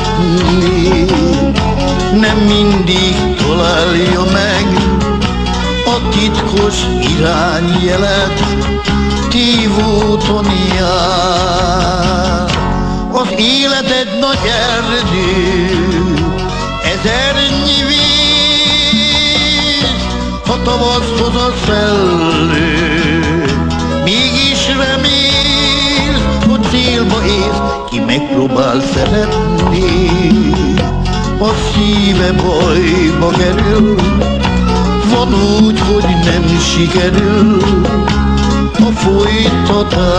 menni, nem mindig találja meg a titkos irányjelet, tévúton jár. Az élet egy nagy erdő, ezernyi víz, ha tavaszhoz a szellő, megpróbál szeretni. A szíve bajba kerül, van úgy, hogy nem sikerül a folytatás.